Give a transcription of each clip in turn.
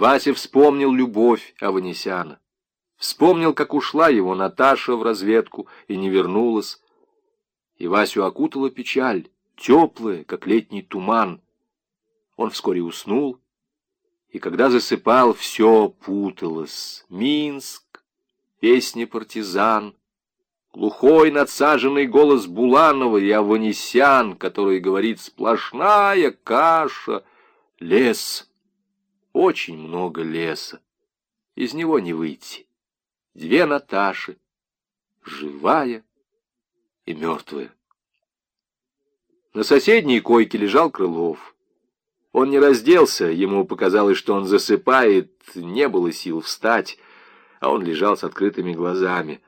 Вася вспомнил любовь Аванесяна. Вспомнил, как ушла его Наташа в разведку и не вернулась. И Васю окутала печаль, теплая, как летний туман. Он вскоре уснул, и когда засыпал, все путалось. Минск, песни партизан, глухой надсаженный голос Буланова и Аванесян, который говорит «сплошная каша», лес, очень много леса, из него не выйти. Две Наташи, живая и мертвая. На соседней койке лежал Крылов. Он не разделся, ему показалось, что он засыпает, не было сил встать, а он лежал с открытыми глазами.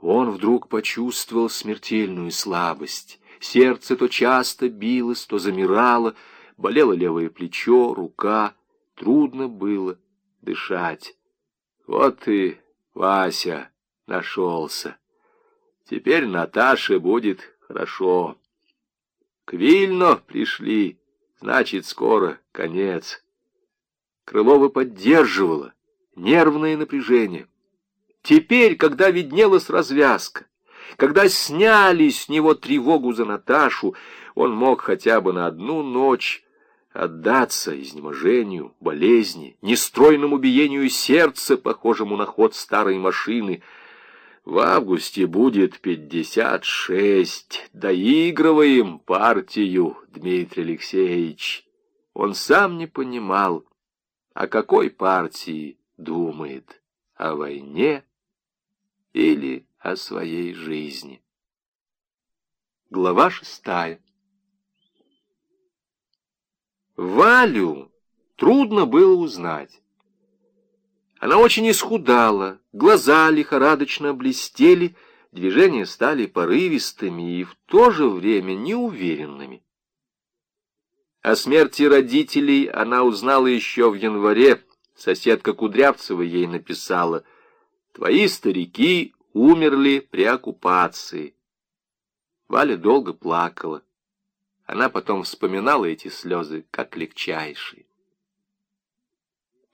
Он вдруг почувствовал смертельную слабость. Сердце то часто билось, то замирало, болело левое плечо, рука. Трудно было дышать. Вот и Вася нашелся. Теперь Наташе будет хорошо. К Вильно пришли, значит, скоро конец. Крылова поддерживала нервное напряжение. Теперь, когда виднелась развязка, когда сняли с него тревогу за Наташу, он мог хотя бы на одну ночь отдаться изнеможению, болезни, нестройному биению сердца, похожему на ход старой машины. В августе будет пятьдесят шесть. Доигрываем партию, Дмитрий Алексеевич. Он сам не понимал, о какой партии думает, о войне или о своей жизни. Глава шестая. Валю трудно было узнать. Она очень исхудала, глаза лихорадочно блестели, движения стали порывистыми и в то же время неуверенными. О смерти родителей она узнала еще в январе. Соседка Кудрявцева ей написала — Твои старики умерли при оккупации. Валя долго плакала. Она потом вспоминала эти слезы, как легчайшие.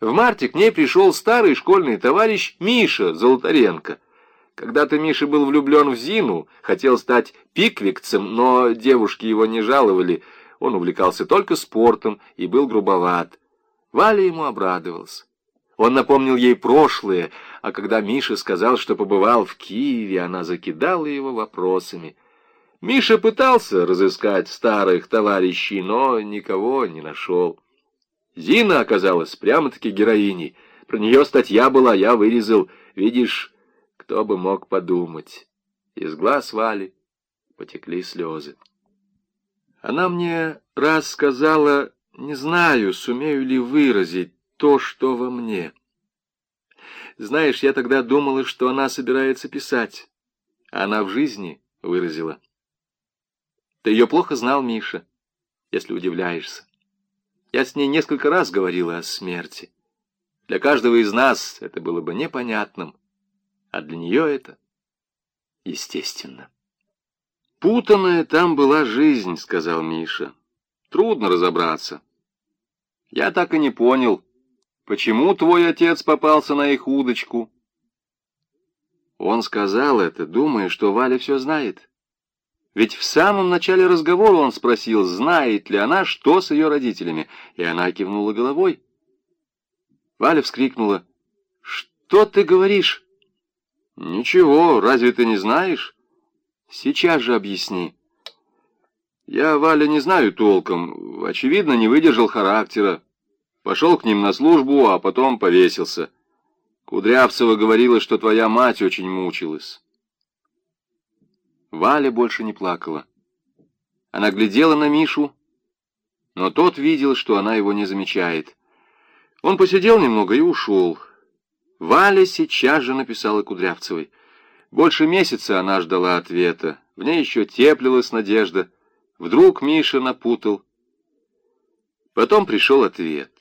В марте к ней пришел старый школьный товарищ Миша Золотаренко. Когда-то Миша был влюблен в Зину, хотел стать пиквикцем, но девушки его не жаловали. Он увлекался только спортом и был грубоват. Валя ему обрадовался. Он напомнил ей прошлое, а когда Миша сказал, что побывал в Киеве, она закидала его вопросами. Миша пытался разыскать старых товарищей, но никого не нашел. Зина оказалась прямо-таки героиней. Про нее статья была, я вырезал. Видишь, кто бы мог подумать. Из глаз Вали потекли слезы. Она мне раз сказала, не знаю, сумею ли выразить, то, что во мне. Знаешь, я тогда думала, что она собирается писать. Она в жизни выразила. Ты ее плохо знал, Миша, если удивляешься. Я с ней несколько раз говорила о смерти. Для каждого из нас это было бы непонятным, а для нее это естественно. «Путанная там была жизнь», — сказал Миша. «Трудно разобраться. Я так и не понял, Почему твой отец попался на их удочку?» Он сказал это, думая, что Валя все знает. Ведь в самом начале разговора он спросил, знает ли она, что с ее родителями, и она кивнула головой. Валя вскрикнула, «Что ты говоришь?» «Ничего, разве ты не знаешь?» «Сейчас же объясни». «Я, Валя, не знаю толком, очевидно, не выдержал характера. Пошел к ним на службу, а потом повесился. Кудрявцева говорила, что твоя мать очень мучилась. Валя больше не плакала. Она глядела на Мишу, но тот видел, что она его не замечает. Он посидел немного и ушел. Валя сейчас же написала Кудрявцевой. Больше месяца она ждала ответа. В ней еще теплилась надежда. Вдруг Миша напутал. Потом пришел ответ.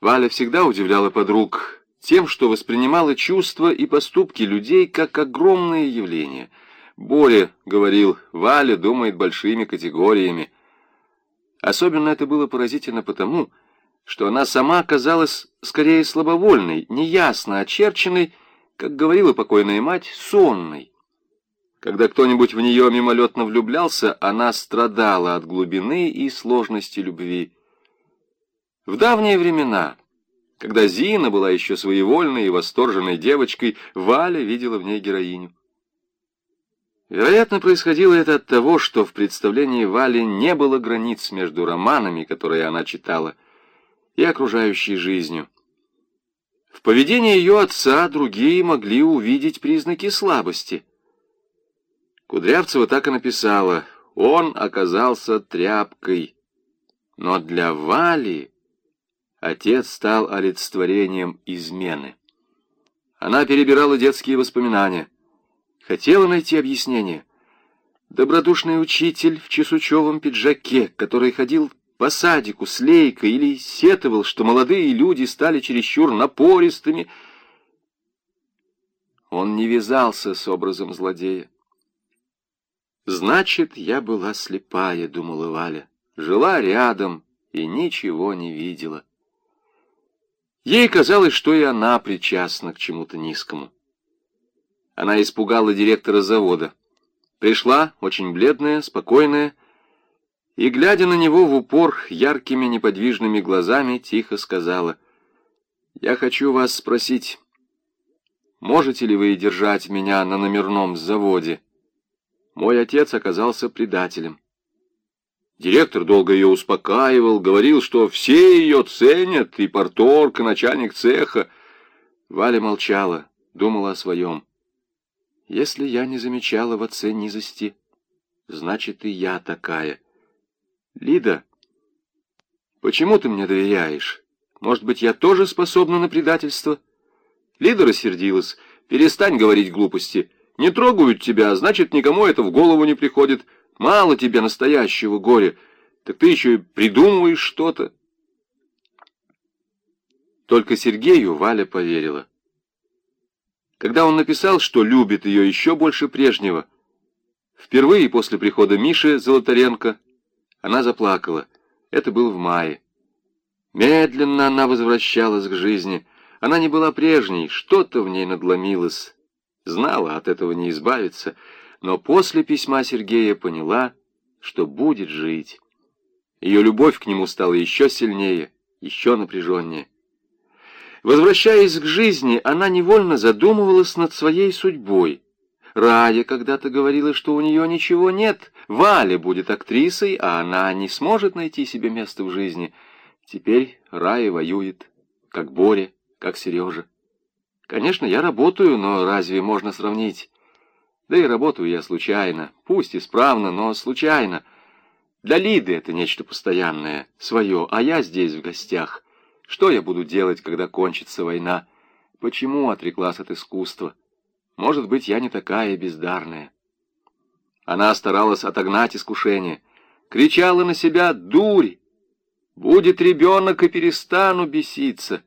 Валя всегда удивляла подруг тем, что воспринимала чувства и поступки людей как огромные явления. Боря говорил, Валя думает большими категориями. Особенно это было поразительно потому, что она сама казалась скорее слабовольной, неясно очерченной, как говорила покойная мать, сонной. Когда кто-нибудь в нее мимолетно влюблялся, она страдала от глубины и сложности любви. В давние времена, когда Зина была еще своевольной и восторженной девочкой, Валя видела в ней героиню. Вероятно, происходило это от того, что в представлении Вали не было границ между романами, которые она читала, и окружающей жизнью. В поведении ее отца другие могли увидеть признаки слабости. Кудрявцева так и написала «Он оказался тряпкой». Но для Вали отец стал олицетворением измены. Она перебирала детские воспоминания, хотела найти объяснение. Добродушный учитель в чесучевом пиджаке, который ходил по садику с лейкой или сетовал, что молодые люди стали чересчур напористыми. Он не вязался с образом злодея. «Значит, я была слепая», — думала Валя. Жила рядом и ничего не видела. Ей казалось, что и она причастна к чему-то низкому. Она испугала директора завода. Пришла, очень бледная, спокойная, и, глядя на него в упор, яркими неподвижными глазами, тихо сказала, «Я хочу вас спросить, можете ли вы держать меня на номерном заводе?» Мой отец оказался предателем. Директор долго ее успокаивал, говорил, что все ее ценят, и порторг, и начальник цеха. Валя молчала, думала о своем. Если я не замечала в отце низости, значит и я такая. Лида, почему ты мне доверяешь? Может быть, я тоже способна на предательство? Лида рассердилась. Перестань говорить глупости. Не трогают тебя, значит, никому это в голову не приходит. Мало тебе настоящего горя, так ты еще и придумываешь что-то. Только Сергею Валя поверила. Когда он написал, что любит ее еще больше прежнего, впервые после прихода Миши Золотаренко, она заплакала. Это было в мае. Медленно она возвращалась к жизни. Она не была прежней, что-то в ней надломилось. Знала, от этого не избавиться, но после письма Сергея поняла, что будет жить. Ее любовь к нему стала еще сильнее, еще напряженнее. Возвращаясь к жизни, она невольно задумывалась над своей судьбой. Рая когда-то говорила, что у нее ничего нет, Валя будет актрисой, а она не сможет найти себе место в жизни. Теперь Рая воюет, как Боря, как Сережа. Конечно, я работаю, но разве можно сравнить? Да и работаю я случайно, пусть исправно, но случайно. Для Лиды это нечто постоянное, свое, а я здесь в гостях. Что я буду делать, когда кончится война? Почему отреклась от искусства? Может быть, я не такая бездарная. Она старалась отогнать искушение, кричала на себя «Дурь! Будет ребенок, и перестану беситься!»